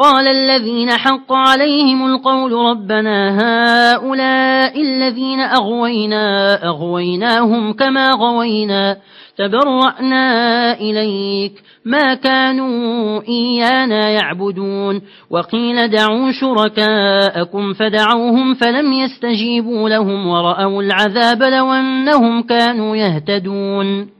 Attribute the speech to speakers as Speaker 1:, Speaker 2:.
Speaker 1: قال الذين حق عليهم القول ربنا هؤلاء الذين أغوينا أغويناهم كما غوينا تبرأنا إليك ما كانوا إيانا يعبدون. وقيل دعوا شركاءكم فدعوهم فلم يستجيبوا لهم ورأوا العذاب لو أنهم كانوا يهتدون.